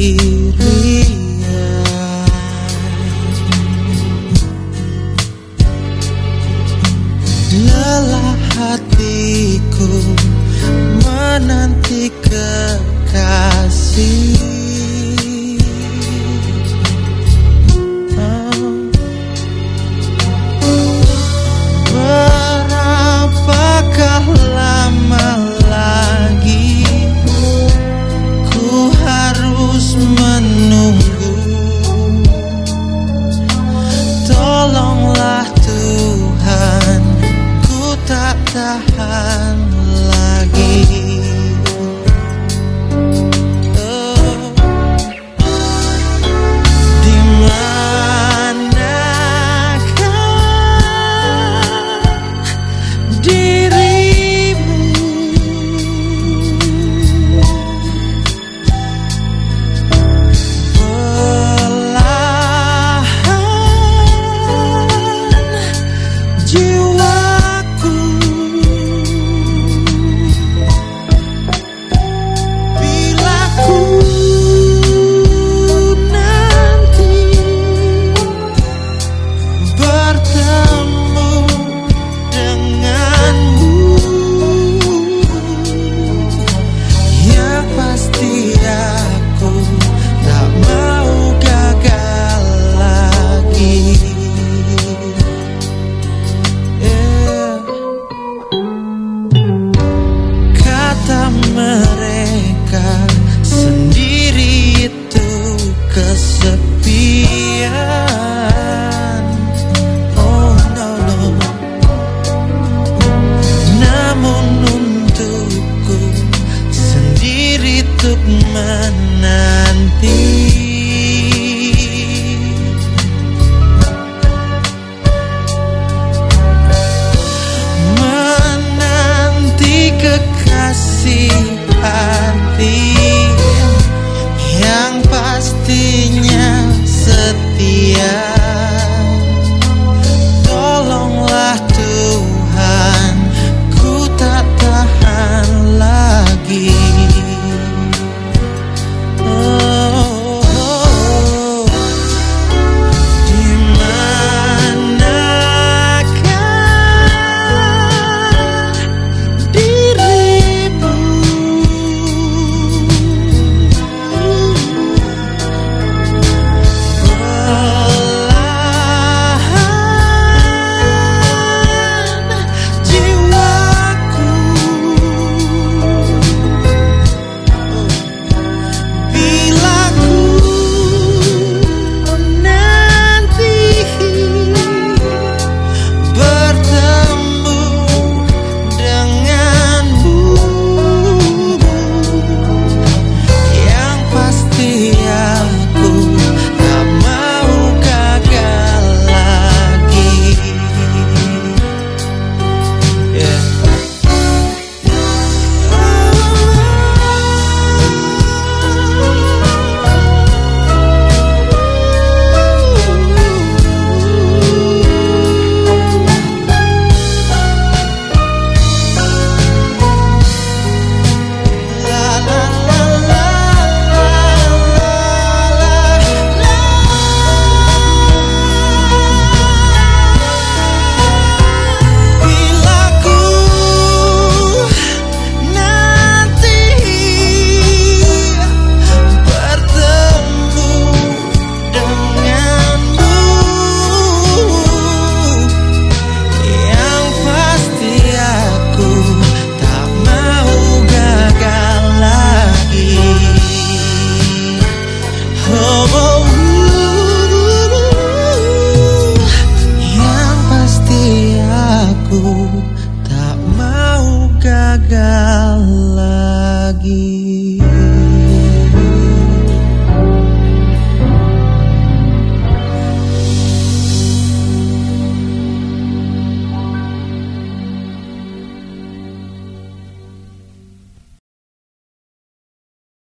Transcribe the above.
Lelah hatiku menanti kekasih. tahan tak mau gagal lagi.